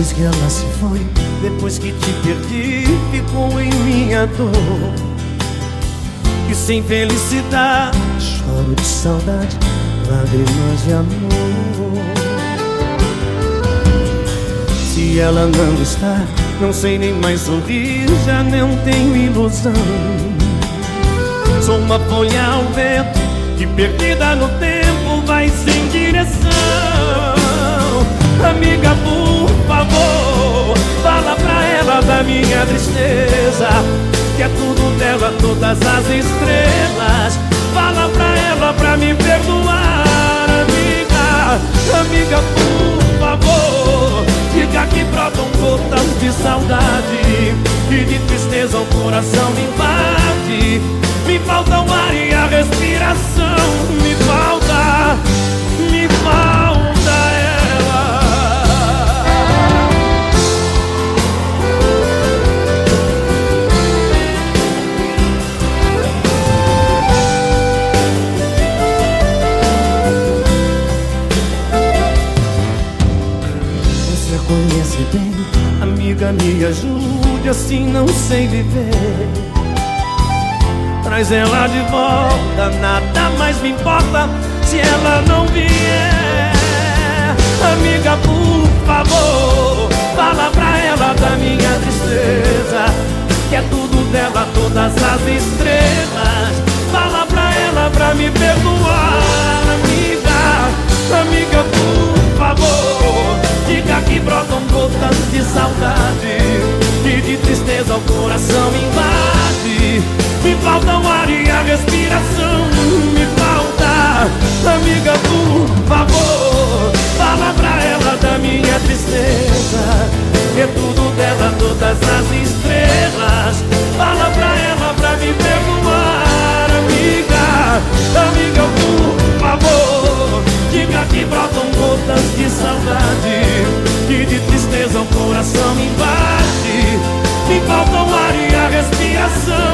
Depois que ela se foi, depois que te perdi, ficou em minha dor. E sem felicidade, choro de saudade, lágrimas de amor. Se ela não está, não sei nem mais sorrir, já não tenho ilusão. Sou uma folha ao vento que perdida no tempo minha tristeza, que é tudo dela, todas as estrelas. Fala pra ela pra me perdoar, amiga, amiga, por favor. Diga que brotam gotas de saudade E de tristeza o coração me invade Me falta o ar e a respiração conhece bem, amiga me ajude Assim não sei viver Traz ela de volta, nada mais me importa se ela não vier. Amiga, por favor, fala pra ela da minha tristeza, que é tudo dela, todas as estrelas. Fala pra ela pra me perdoar, amiga, meu coração me bate. Me falta o ar e a respiração.